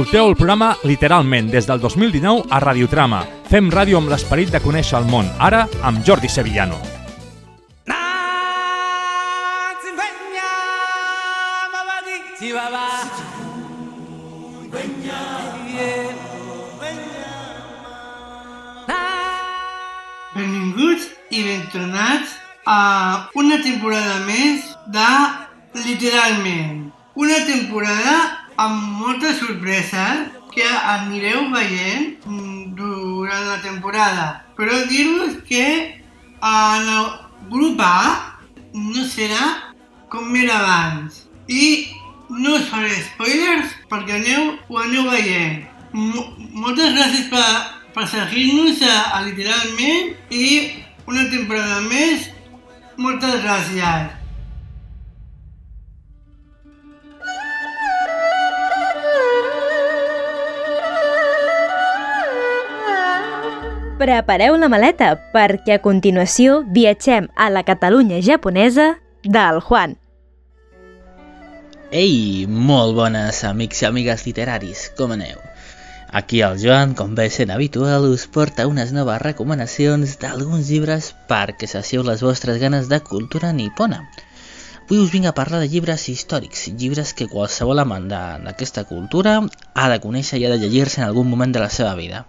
Escolteu el programa literalment des del 2019 a Radiotrama. Fem ràdio amb l'esperit de conèixer el món, ara amb Jordi Sevillano. Benvinguts i ben tornats a una temporada més de Literalment. Una temporada amb moltes sorpreses que anireu veient durant la temporada. Però dir-vos que en el grup A no serà com era abans. I no us faré spoilers perquè aneu, ho aneu veient. Moltes gràcies per, per seguir-nos a, a Literalment i una temporada més. Moltes gràcies. Prepareu la maleta perquè a continuació viatgem a la Catalunya japonesa del Juan. Ei, molt bones amics i amigues literaris, com aneu? Aquí el Joan, com ve sent habitual, us porta unes noves recomanacions d'alguns llibres perquè sacieu les vostres ganes de cultura nipona. Avui us vinc a parlar de llibres històrics, llibres que qualsevol amant d'aquesta cultura ha de conèixer i ha de llegir-se en algun moment de la seva vida.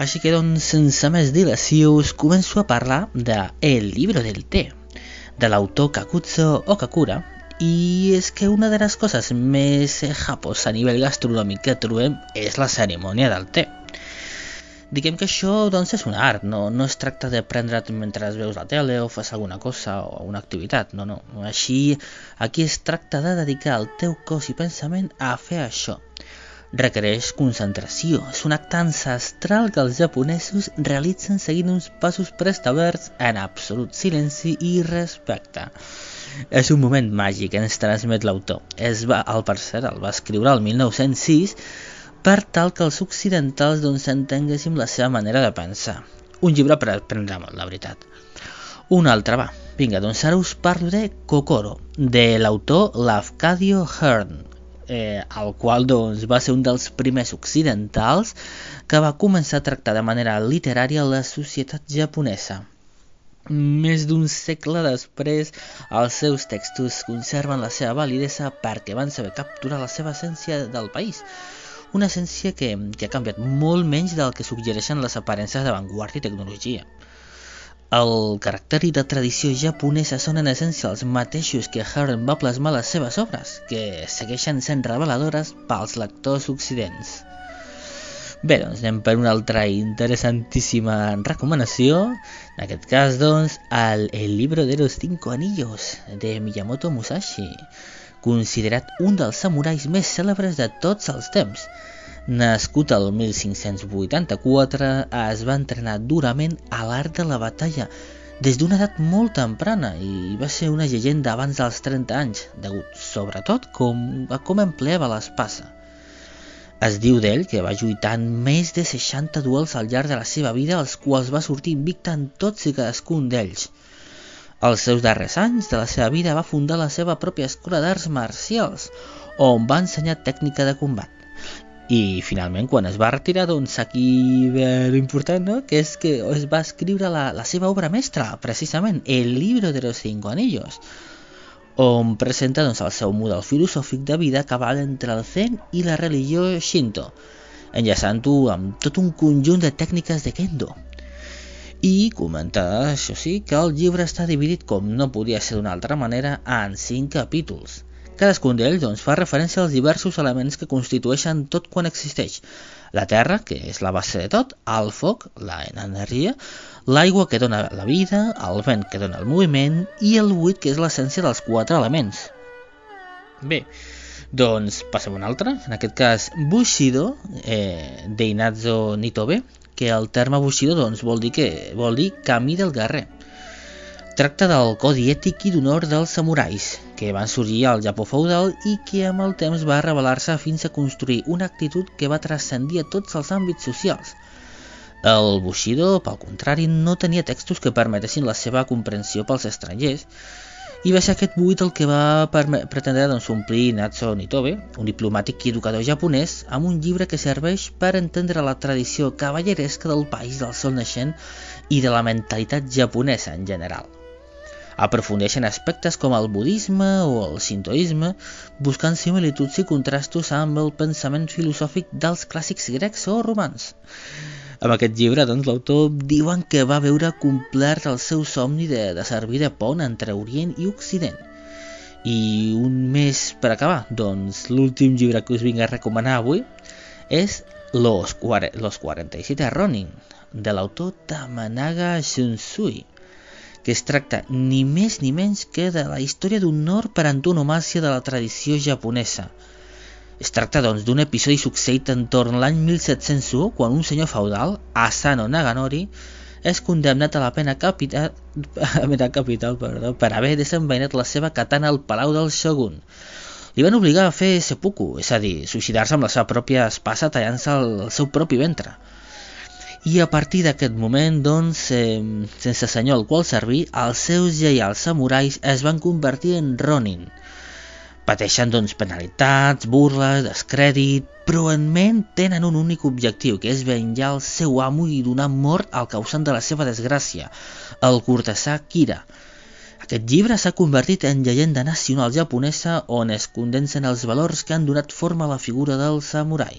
Així que doncs, sense més dilació, us començo a parlar de El libro del té, de l'autor Kakutsu Okakura, i és que una de les coses més japos a nivell gastronòmic que trobem és la cerimònia del té. Diguem que això doncs, és un art, no, no es tracta de prendre't mentre veus la tele o fas alguna cosa o una activitat, no, no. Així, aquí es tracta de dedicar el teu cos i pensament a fer això, requereix concentració. És un acte ancestral que els japonesos realitzen seguint uns passos preestablerts en absolut silenci i respecte. És un moment màgic, ens transmet l'autor. Es va, al per cert, el va escriure el 1906 per tal que els occidentals doncs entenguéssim la seva manera de pensar. Un llibre per aprendre molt, la veritat. Un altre va. Vinga, doncs ara us parlo de Kokoro, de l'autor Lafcadio Hearn, eh, el qual doncs, va ser un dels primers occidentals que va començar a tractar de manera literària la societat japonesa. Més d'un segle després, els seus textos conserven la seva validesa perquè van saber capturar la seva essència del país, una essència que, que ha canviat molt menys del que suggereixen les aparences d'avantguarda i tecnologia. El caràcter i la tradició japonesa són en essència els mateixos que Harren va plasmar les seves obres, que segueixen sent reveladores pels lectors occidents. Bé, doncs anem per una altra interessantíssima recomanació, en aquest cas, doncs, el, el libro de los cinco anillos, de Miyamoto Musashi, considerat un dels samurais més cèlebres de tots els temps, Nascut el 1584, es va entrenar durament a l'art de la batalla des d'una edat molt temprana i va ser una llegenda abans dels 30 anys, degut sobretot com, a com empleava l'espasa. Es diu d'ell que va lluitar en més de 60 duels al llarg de la seva vida, els quals va sortir invicta en tots i cadascun d'ells. Als seus darrers anys de la seva vida va fundar la seva pròpia escola d'arts marcials, on va ensenyar tècnica de combat. I finalment, quan es va retirar, doncs aquí ve l'important, no? que és que es va escriure la, la seva obra mestra, precisament, El libro de los cinco anillos, on presenta doncs, el seu model filosòfic de vida que va entre el Zen i la religió Shinto, enllaçant-ho amb tot un conjunt de tècniques de Kendo. I comentar, això sí, que el llibre està dividit, com no podia ser d'una altra manera, en cinc capítols – Cadascun d'ells doncs, fa referència als diversos elements que constitueixen tot quan existeix. La terra, que és la base de tot, el foc, la energia, l'aigua que dona la vida, el vent que dona el moviment i el buit que és l'essència dels quatre elements. Bé, doncs passem a un altre, en aquest cas Bushido, eh, d'Inazo Nitobe, que el terme Bushido doncs, vol dir que vol dir camí del guerrer. Tracta del codi ètic i d'honor dels samurais, que van sorgir al Japó feudal i que amb el temps va revelar-se fins a construir una actitud que va transcendir a tots els àmbits socials. El Bushido, pel contrari, no tenia textos que permetessin la seva comprensió pels estrangers i va ser aquest buit el que va pretendre doncs, omplir Natsu Nitobe, un diplomàtic i educador japonès, amb un llibre que serveix per entendre la tradició cavalleresca del país del sol naixent i de la mentalitat japonesa en general. Aprofundeix en aspectes com el budisme o el sintoisme, buscant similituds i contrastos amb el pensament filosòfic dels clàssics grecs o romans. Amb aquest llibre, doncs, l'autor diuen que va veure complert el seu somni de, de servir de pont entre Orient i Occident. I un mes per acabar, doncs l'últim llibre que us vinc a recomanar avui és Los, Los 47 Ronin, de l'autor Tamanaga Shunsui, que es tracta ni més ni menys que de la història d'un nord per antonomàcia de la tradició japonesa, es tracta, doncs, d'un episodi succeït entorn l'any 1701, quan un senyor feudal, Asano Naganori, és condemnat a la pena capital, pena capital perdó, per haver desenvainat la seva katana al palau del shogun. Li van obligar a fer seppuku, és a dir, suïcidar-se amb la seva pròpia espasa tallant-se el, el seu propi ventre. I a partir d'aquest moment, doncs, eh, sense senyor al qual servir, els seus lleials samurais es van convertir en ronin, Pateixen doncs penalitats, burles, descrèdit, però en ment tenen un únic objectiu, que és venjar el seu amo i donar mort al causant de la seva desgràcia, el cortesà Kira. Aquest llibre s'ha convertit en llegenda nacional japonesa on es condensen els valors que han donat forma a la figura del samurai.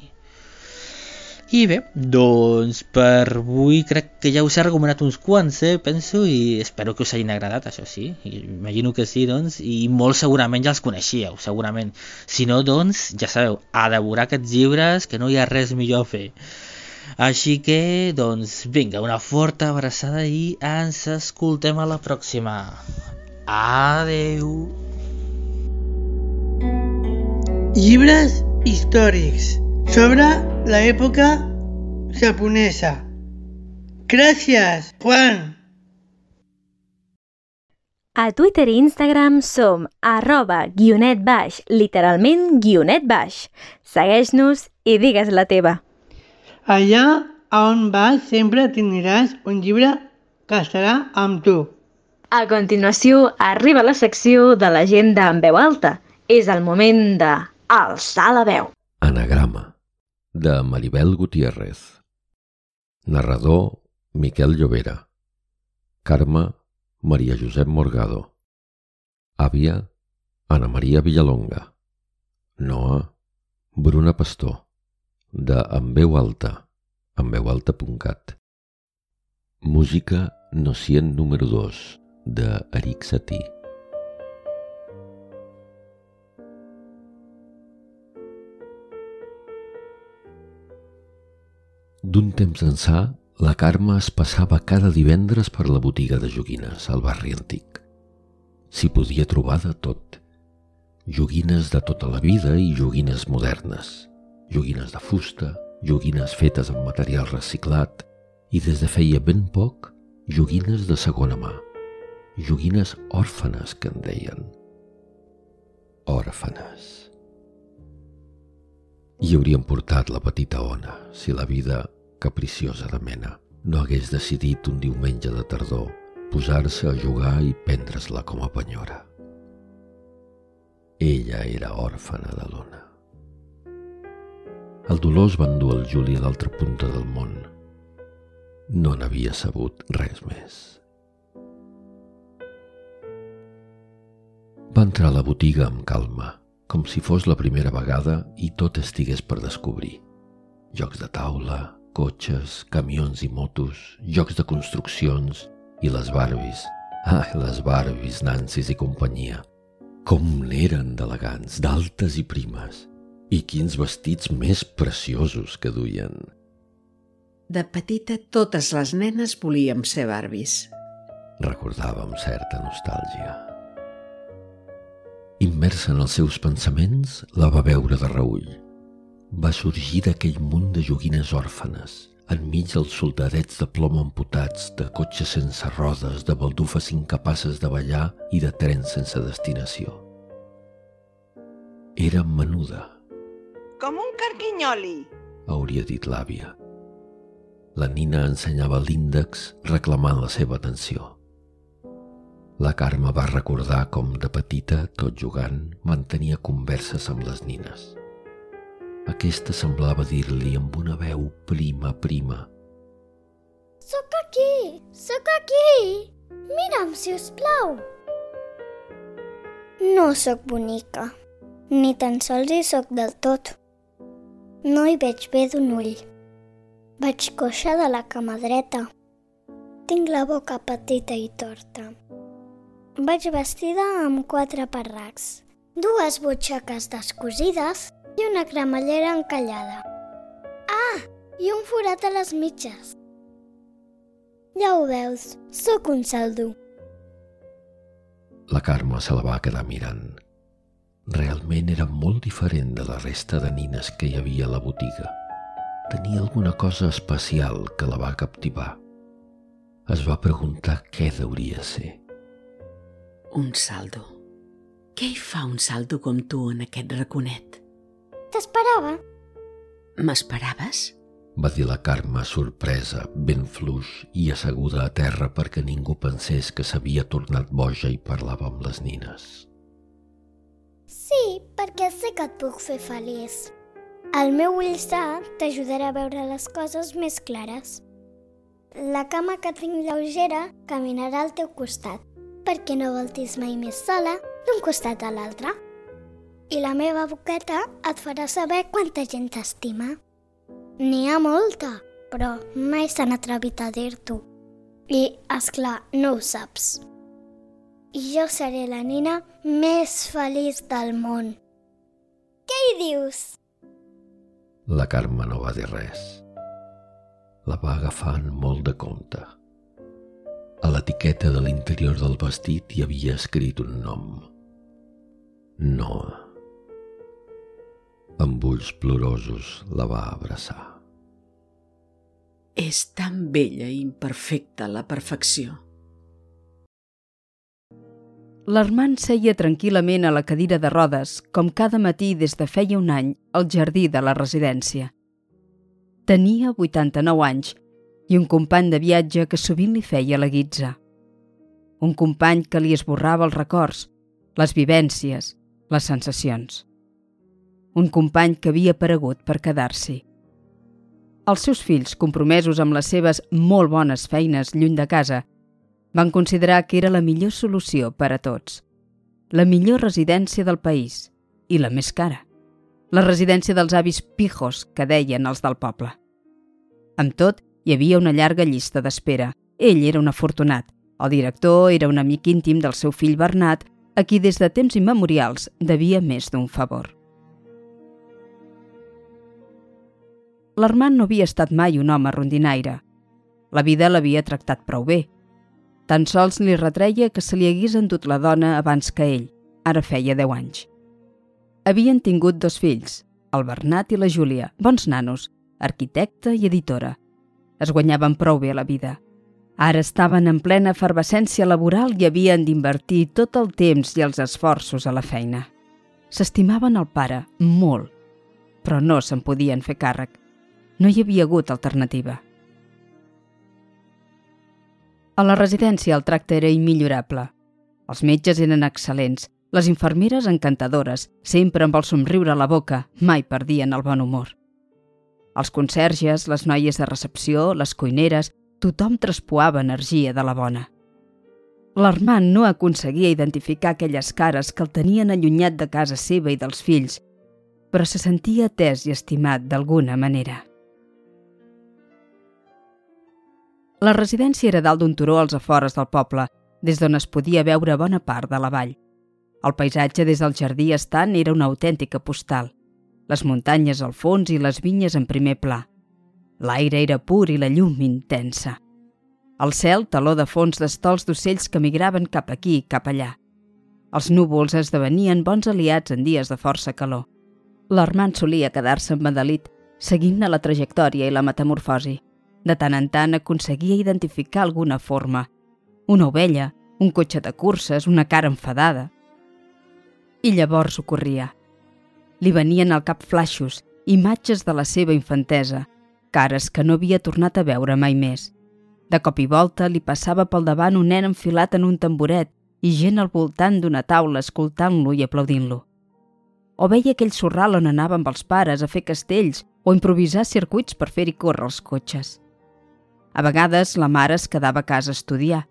I bé, doncs per avui crec que ja us he recomanat uns quants, eh, penso, i espero que us hagin agradat, això sí. I imagino que sí, doncs, i molt segurament ja els coneixíeu, segurament. Si no, doncs, ja sabeu, a devorar aquests llibres, que no hi ha res millor a fer. Així que, doncs, vinga, una forta abraçada i ens escoltem a la pròxima. Adeu! Llibres històrics sobre la època japonesa. Gràcies, Juan! A Twitter i Instagram som arroba guionet baix, literalment guionet baix. Segueix-nos i digues la teva. Allà on vas sempre tindràs un llibre que estarà amb tu. A continuació arriba la secció de l'agenda en veu alta. És el moment de alçar la veu. Anagrama de Maribel Gutiérrez. Narrador Miquel Llovera. Carme Maria Josep Morgado. Àvia Ana Maria Villalonga. Noa Bruna Pastor. De En veu alta, enveualta.cat. Música Nocient número 2 de Eric Satie. D'un temps ençà, la Carme es passava cada divendres per la botiga de joguines al barri antic. S'hi podia trobar de tot. Joguines de tota la vida i joguines modernes. Joguines de fusta, joguines fetes amb material reciclat i des de feia ben poc, joguines de segona mà. Joguines òrfanes, que en deien. Òrfanes. I haurien portat la petita Ona si la vida capriciosa de mena no hagués decidit un diumenge de tardor posar-se a jugar i prendre's-la com a penyora. Ella era òrfana de l'Ona. El Dolors va endur el Juli a l'altra punta del món. No n'havia sabut res més. Va entrar a la botiga amb calma, com si fos la primera vegada i tot estigués per descobrir. Jocs de taula, cotxes, camions i motos, jocs de construccions i les Barbies. Ah, les Barbies, Nancy's i companyia. Com n'eren d'elegants, d'altes i primes. I quins vestits més preciosos que duien. De petita, totes les nenes volíem ser Barbies. Recordava amb certa nostàlgia. Immersa en els seus pensaments, la va veure de reull. Va sorgir d'aquell munt de joguines òrfanes, enmig dels soldadets de plom amputats, de cotxes sense rodes, de baldufes incapaces de ballar i de trens sense destinació. Era menuda. Com un carquinyoli, hauria dit l'àvia. La nina ensenyava l'índex reclamant la seva atenció. La Carme va recordar com de petita, tot jugant, mantenia converses amb les nines. Aquesta semblava dir-li amb una veu prima, prima. Sóc aquí! Sóc aquí! Mira'm, si us plau! No sóc bonica. Ni tan sols hi sóc del tot. No hi veig bé d'un ull. Vaig coixa de la cama dreta. Tinc la boca petita i torta. Vaig vestida amb quatre parracs, dues butxaques descosides i una cremallera encallada. Ah, i un forat a les mitges. Ja ho veus, sóc un saldo. La Carme se la va quedar mirant. Realment era molt diferent de la resta de nines que hi havia a la botiga. Tenia alguna cosa especial que la va captivar. Es va preguntar què deuria ser. Un saldo. Què hi fa un saldo com tu en aquest raconet? T'esperava? M'esperaves? Va dir la Carme sorpresa, ben fluix i asseguda a terra perquè ningú pensés que s'havia tornat boja i parlava amb les nines. Sí, perquè sé que et puc fer feliç. El meu ull sa t'ajudarà a veure les coses més clares. La cama que tinc lleugera caminarà al teu costat, perquè no voltis mai més sola d'un costat a l'altre. I la meva boqueta et farà saber quanta gent t'estima. N'hi ha molta, però mai s'han atrevit a dir-t'ho. I, és clar, no ho saps. I jo seré la nina més feliç del món. Què hi dius? La Carme no va dir res. La va agafar en molt de compte. A l'etiqueta de l'interior del vestit hi havia escrit un nom. Noa. Amb ulls plorosos la va abraçar. És tan bella i imperfecta la perfecció. L'Armand seia tranquil·lament a la cadira de rodes, com cada matí des de feia un any, al jardí de la residència. Tenia 89 anys i un company de viatge que sovint li feia la guitza. Un company que li esborrava els records, les vivències, les sensacions. Un company que havia aparegut per quedar-s'hi. Els seus fills, compromesos amb les seves molt bones feines lluny de casa, van considerar que era la millor solució per a tots. La millor residència del país i la més cara. La residència dels avis pijos, que deien els del poble. Amb tot, hi havia una llarga llista d'espera. Ell era un afortunat. El director era un amic íntim del seu fill Bernat, a qui des de temps immemorials devia més d'un favor. L'Armand no havia estat mai un home rondinaire. La vida l'havia tractat prou bé, tan sols li retreia que se li hagués endut la dona abans que ell, ara feia 10 anys. Havien tingut dos fills, el Bernat i la Júlia, bons nanos, arquitecta i editora. Es guanyaven prou bé la vida. Ara estaven en plena efervescència laboral i havien d'invertir tot el temps i els esforços a la feina. S'estimaven el pare, molt, però no se'n podien fer càrrec. No hi havia hagut alternativa. A la residència el tracte era immillorable. Els metges eren excel·lents, les infermeres encantadores, sempre amb el somriure a la boca, mai perdien el bon humor. Els conserges, les noies de recepció, les cuineres, tothom traspoava energia de la bona. L'Armand no aconseguia identificar aquelles cares que el tenien allunyat de casa seva i dels fills, però se sentia atès i estimat d'alguna manera. La residència era dalt d'un turó als afores del poble, des d'on es podia veure bona part de la vall. El paisatge des del jardí estant era una autèntica postal. Les muntanyes al fons i les vinyes en primer pla. L'aire era pur i la llum intensa. El cel taló de fons d'estols d'ocells que migraven cap aquí i cap allà. Els núvols esdevenien bons aliats en dies de força calor. L'Armand solia quedar-se embadalit, seguint-ne la trajectòria i la metamorfosi. De tant en tant aconseguia identificar alguna forma. Una ovella, un cotxe de curses, una cara enfadada. I llavors ho corria. Li venien al cap flaixos, imatges de la seva infantesa, cares que no havia tornat a veure mai més. De cop i volta li passava pel davant un nen enfilat en un tamboret i gent al voltant d'una taula escoltant-lo i aplaudint-lo. O veia aquell sorral on anava amb els pares a fer castells o improvisar circuits per fer-hi córrer els cotxes. A vegades la mare es quedava a casa a estudiar.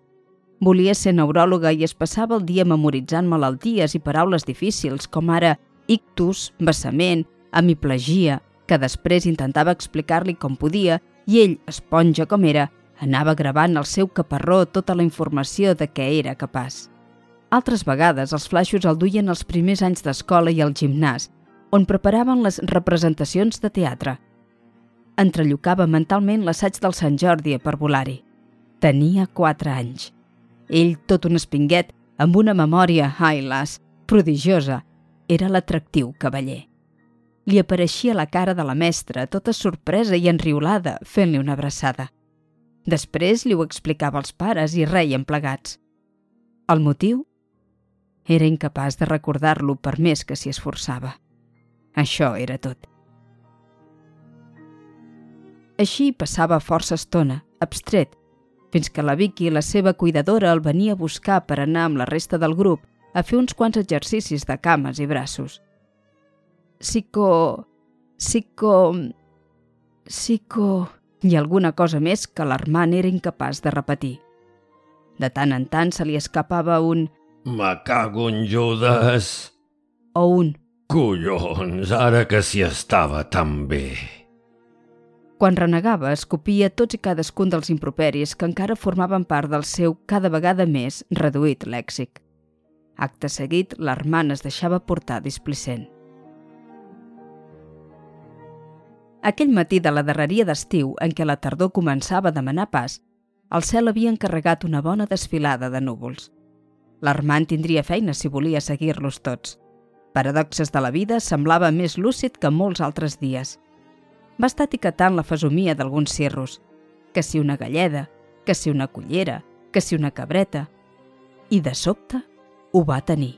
Volia ser neuròloga i es passava el dia memoritzant malalties i paraules difícils com ara ictus, vessament, hemiplegia, que després intentava explicar-li com podia i ell, esponja com era, anava gravant al seu caparró tota la informació de què era capaç. Altres vegades els flaixos el duien els primers anys d'escola i al gimnàs, on preparaven les representacions de teatre. Entrellocava mentalment l'assaig del Sant Jordi a parvulari. Tenia quatre anys. Ell, tot un espinguet, amb una memòria, ai las, prodigiosa, era l'atractiu cavaller. Li apareixia la cara de la mestra, tota sorpresa i enriolada, fent-li una abraçada. Després li ho explicava als pares i reien plegats. El motiu? Era incapaç de recordar-lo per més que s'hi esforçava. Això era tot. Així passava força estona, abstret, fins que la Vicky, la seva cuidadora, el venia a buscar per anar amb la resta del grup a fer uns quants exercicis de cames i braços. Psico... psico... psico... i alguna cosa més que l'Armand era incapaç de repetir. De tant en tant se li escapava un Me cago en Judes! o un Collons, ara que s'hi estava tan bé. Quan renegava, escopia tots i cadascun dels improperis que encara formaven part del seu cada vegada més reduït lèxic. Acte seguit, l'Armand es deixava portar displicent. Aquell matí de la darreria d'estiu, en què la tardor començava a demanar pas, el cel havia encarregat una bona desfilada de núvols. L'Armand tindria feina si volia seguir-los tots. Paradoxes de la vida semblava més lúcid que molts altres dies. Va estar etiquetant la fesomia d'alguns cirros, que si una galleda, que si una cullera, que si una cabreta. I de sobte ho va tenir.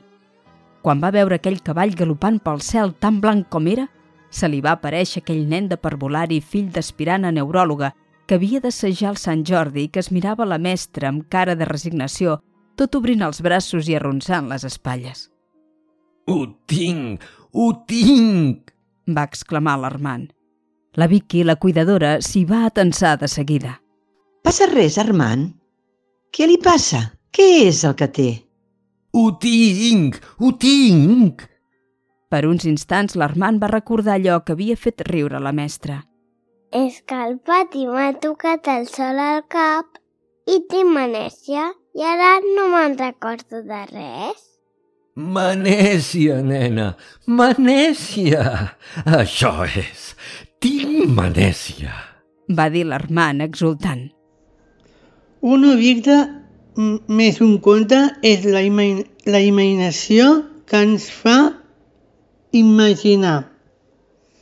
Quan va veure aquell cavall galopant pel cel tan blanc com era, se li va aparèixer aquell nen de parvulari fill d'aspirant a neuròloga que havia d'assajar el Sant Jordi i que es mirava la mestra amb cara de resignació, tot obrint els braços i arronsant les espatlles. Ho tinc! Ho tinc! va exclamar l'Armand. La Vicky, la cuidadora, s'hi va atensar de seguida. Passa res, Armand? Què li passa? Què és el que té? Ho tinc! Ho tinc! Per uns instants l'Armand va recordar allò que havia fet riure la mestra. És que al pati m'ha tocat el sol al cap i tinc manèsia i ara no me'n recordo de res. Manèsia, nena! Manèsia! Això és! Tinc manèsia! Va dir l'Armand exultant. Un objecte m- més un conte és la, ima la imaginació que ens fa imaginar.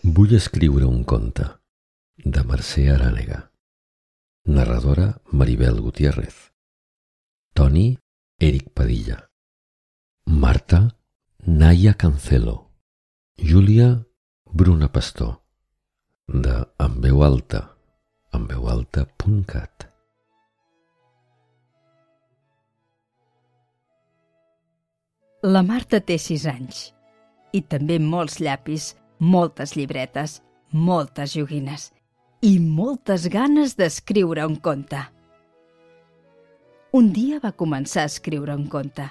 Vull escriure un conte de Mercè Arànega. Narradora Maribel Gutiérrez. Toni Eric Padilla. Marta Naya Cancelo. Júlia Bruna Pastor. De En veu alta, enveualta.cat. La Marta té sis anys i també molts llapis, moltes llibretes, moltes joguines i moltes ganes d'escriure un conte. Un dia va començar a escriure un conte.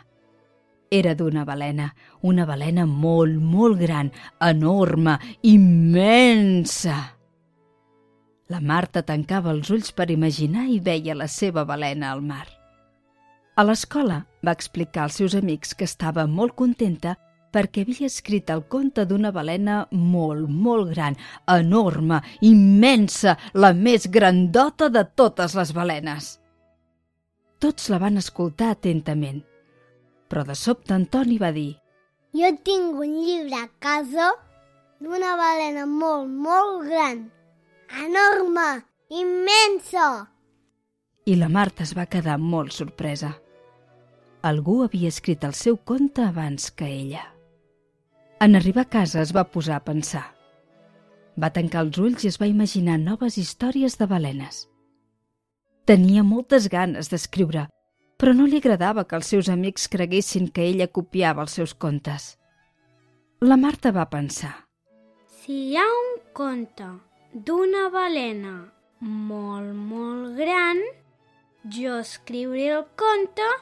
Era d'una balena, una balena molt, molt gran, enorme, immensa. La Marta tancava els ulls per imaginar i veia la seva balena al mar. A l'escola va explicar als seus amics que estava molt contenta perquè havia escrit el conte d'una balena molt, molt gran, enorme, immensa, la més grandota de totes les balenes. Tots la van escoltar atentament, però de sobte Antoni va dir Jo tinc un llibre a casa d'una balena molt, molt gran, enorme, immensa. i la Marta es va quedar molt sorpresa. Algú havia escrit el seu conte abans que ella. En arribar a casa es va posar a pensar. Va tancar els ulls i es va imaginar noves històries de balenes. Tenia moltes ganes d'escriure, però no li agradava que els seus amics creguessin que ella copiava els seus contes. La Marta va pensar. Si hi ha un conte d'una balena molt, molt gran, jo escriuré el conte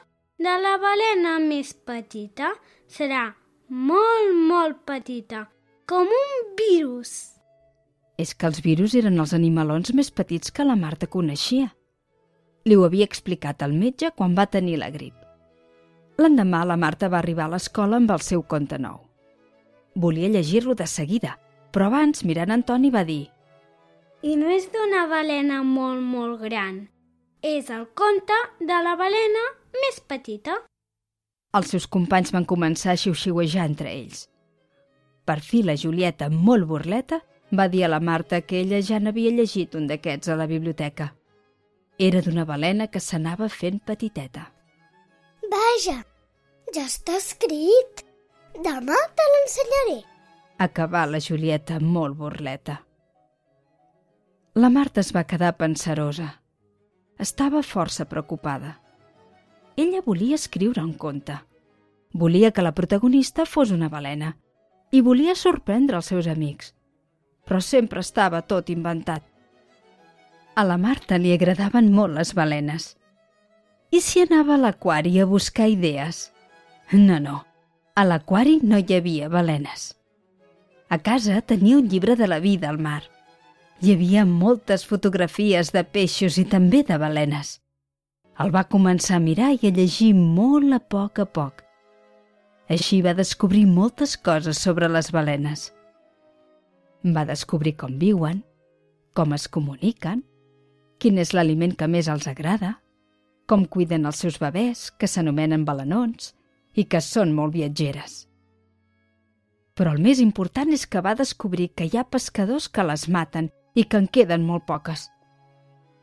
de la balena més petita. Serà molt, molt petita, com un virus. És que els virus eren els animalons més petits que la Marta coneixia. Li ho havia explicat al metge quan va tenir la grip. L'endemà la Marta va arribar a l'escola amb el seu conte nou. Volia llegir-lo de seguida, però abans, mirant Antoni, va dir I no és d'una balena molt, molt gran. És el conte de la balena més petita. Els seus companys van començar a xiu-xiuejar entre ells. Per fi la Julieta, molt burleta, va dir a la Marta que ella ja n'havia llegit un d'aquests a la biblioteca. Era d'una balena que s'anava fent petiteta. Vaja, ja està escrit. Demà te l'ensenyaré. Acabà la Julieta molt burleta. La Marta es va quedar pensarosa. Estava força preocupada. Ella volia escriure un conte. Volia que la protagonista fos una balena i volia sorprendre els seus amics. Però sempre estava tot inventat. A la Marta li agradaven molt les balenes. I si anava a l'aquari a buscar idees? No, no. A l'aquari no hi havia balenes. A casa tenia un llibre de la vida al mar. Hi havia moltes fotografies de peixos i també de balenes. El va començar a mirar i a llegir molt a poc a poc. Així va descobrir moltes coses sobre les balenes. Va descobrir com viuen, com es comuniquen, quin és l'aliment que més els agrada, com cuiden els seus bebès, que s'anomenen balenons i que són molt viatgeres. Però el més important és que va descobrir que hi ha pescadors que les maten i que en queden molt poques.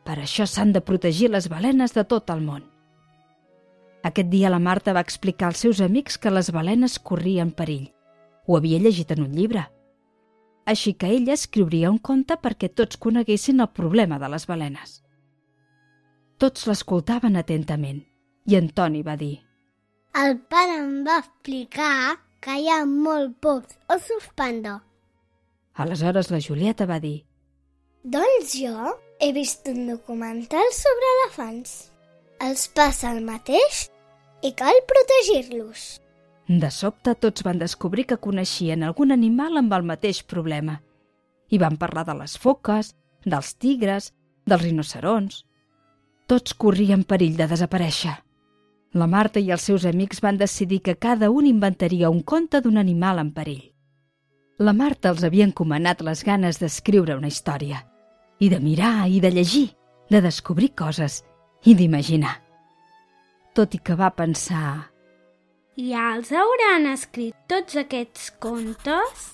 Per això s'han de protegir les balenes de tot el món. Aquest dia la Marta va explicar als seus amics que les balenes corrien perill. Ho havia llegit en un llibre. Així que ella escriuria un conte perquè tots coneguessin el problema de les balenes. Tots l'escoltaven atentament i Antoni va dir El pare em va explicar que hi ha molt pocs ossos panda. Aleshores la Julieta va dir Doncs jo he vist un documental sobre elefants. Els passa el mateix i cal protegir-los. De sobte tots van descobrir que coneixien algun animal amb el mateix problema. I van parlar de les foques, dels tigres, dels rinocerons. Tots corrien perill de desaparèixer. La Marta i els seus amics van decidir que cada un inventaria un conte d'un animal en perill. La Marta els havia encomanat les ganes d'escriure una història, i de mirar i de llegir, de descobrir coses i d'imaginar. Tot i que va pensar... Ja els hauran escrit tots aquests contes?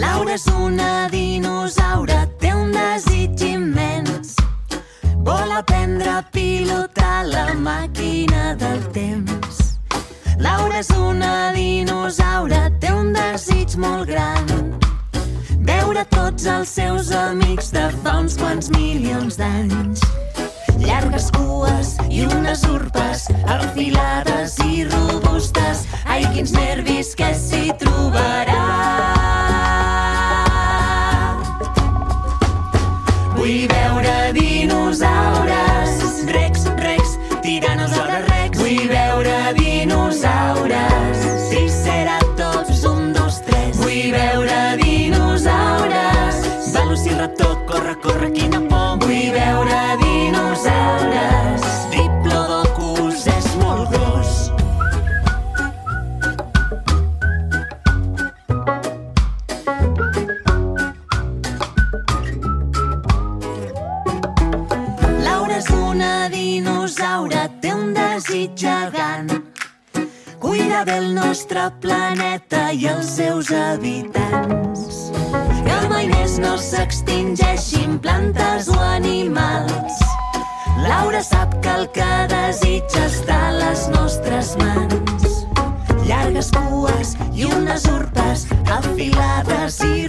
Laura és una dinosaure, té un desig immens. Vol aprendre a pilotar la màquina del temps. Laura és una dinosaure, té un desig molt gran. Veure tots els seus amics de fa uns quants milions d'anys. Llargues cues i unes urpes afilades i robustes. Ai, quins nervis que s'hi trobarà. Llargues cues i unes urpes afilades i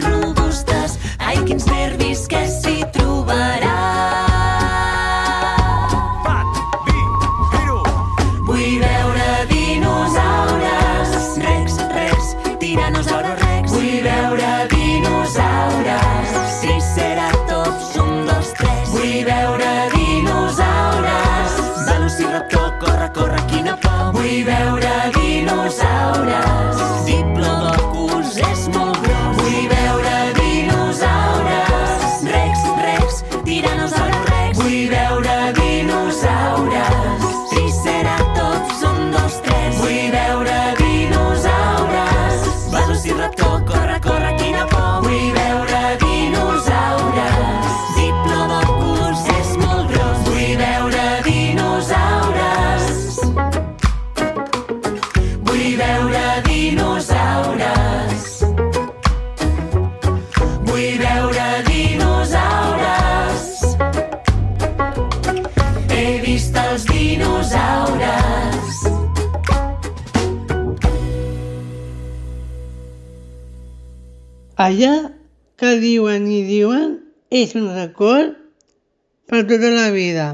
Allà que diuen i diuen és un record per tota la vida.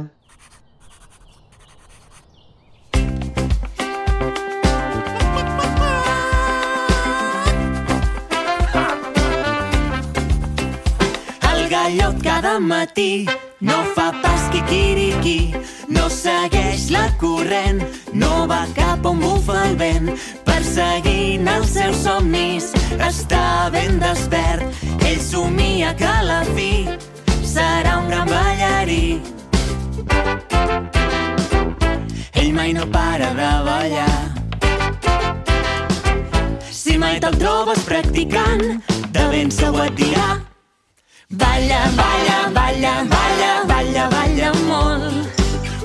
El gallot cada matí no fa pas quiquiriqui, no segueix la corrent, no va cap on bufa el vent, perseguint els seus somnis, està ben despert, ell somia que a la fi serà un gran ballarí. Ell mai no para de ballar, si mai te'l trobes practicant, de ben segur et dirà Balla, balla, balla, balla, balla, balla molt.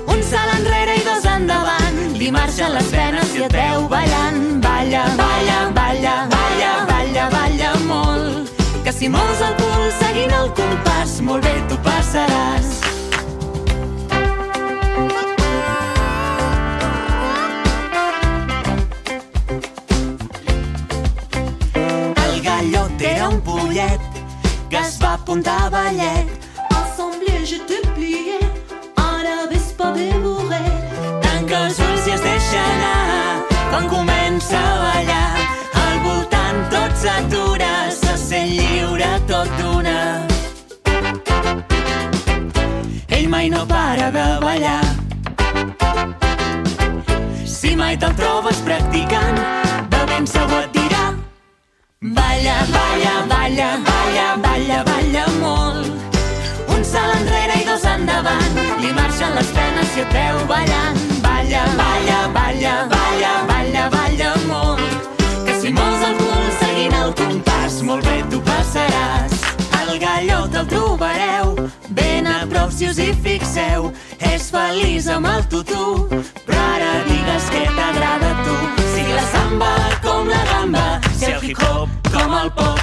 Un salt enrere i dos endavant, li marxen les penes i et veu ballant. Balla, balla, balla, balla, balla, balla molt. Que si mous el cul seguint el compàs, molt bé tu passaràs. El gallot era un pollet que es va apuntar a ballet. Ensemble je te plié, ara ves pas dévorer. Tanca els ulls i es deixa anar, quan comença a ballar. Al voltant tot s'atura, se sent lliure tot d'una. Ell mai no para de ballar. Si mai te'l trobes practicant, de ben segur et Balla, balla, balla, balla, balla, balla molt. Un salt enrere i dos endavant, li marxen les penes i et veu ballant. Balla, balla, balla, balla, balla, balla molt. Que si mous el cul seguint el compàs, molt bé tu passaràs. El gallot el trobareu, ben a prop si us hi fixeu. És feliç amb el tutú, però ara digues què t'agrada a tu. Si la samba com la gamba, si el hip-hop com el pop,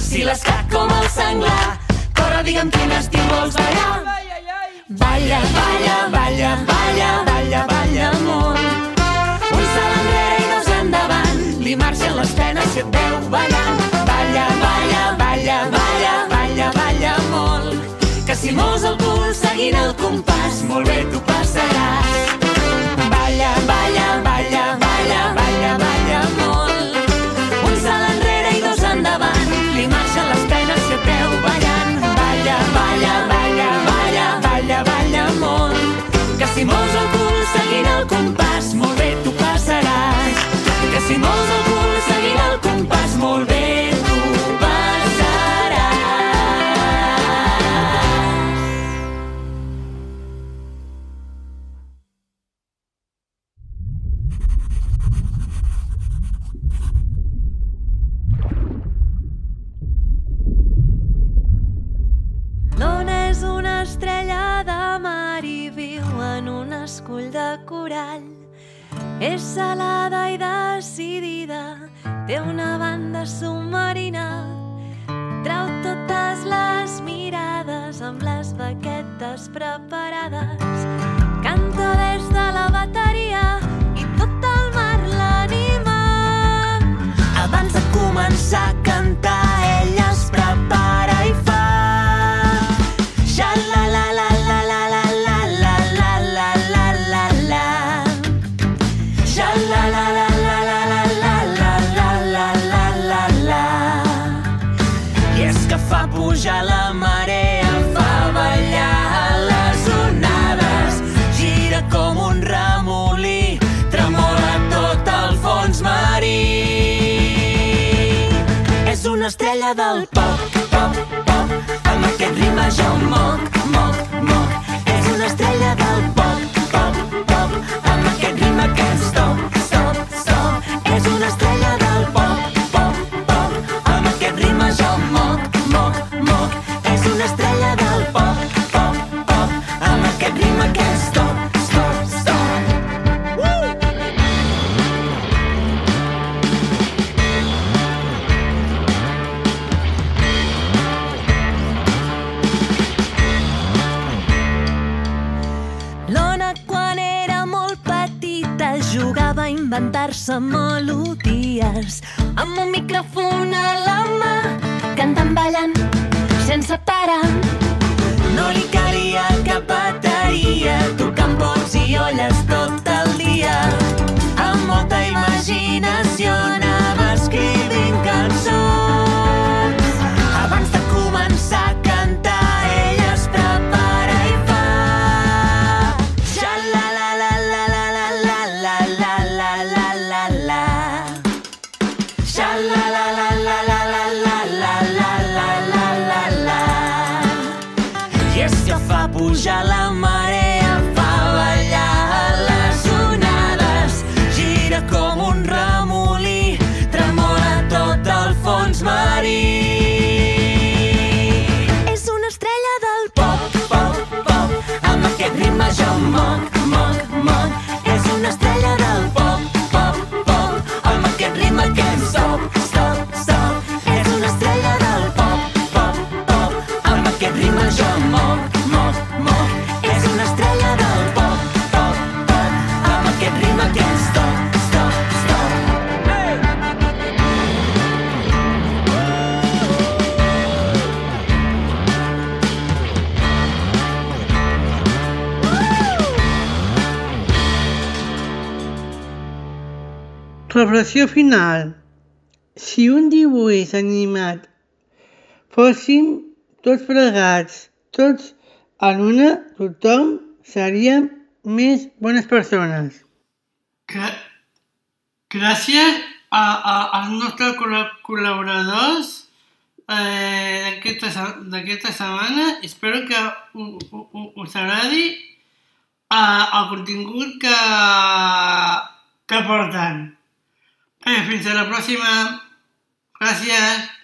si l'escac com el senglar, corre digue'm quin estil vols ballar. Balla, balla, balla, balla, balla, balla molt. Un salt enrere i dos endavant, li marxen les penes i et veu ballant. Balla, balla, balla, balla, balla, balla molt. Que si mous el cul seguint el compàs, molt bé tu passaràs. puja la marea, fa ballar les onades, gira com un remolí, tremola tot el fons marí. És una estrella del pop, pop, pop, amb aquest ritme jo moc, de melodies. Amb un micròfon a la mà cantant, ballant, sense parar. No li calia cap bateria tocant pots i olles tot el dia. Amb molta imaginació anava escrivint cançons. Conclusió final. Si un dibuix animat fóssim tots plegats, tots a l'una, tothom seríem més bones persones. Que... Gràcies a, a, als nostres col·laboradors eh, d'aquesta setmana. Espero que us agradi eh, el contingut que, que porten. En fin, hasta la próxima. Gracias.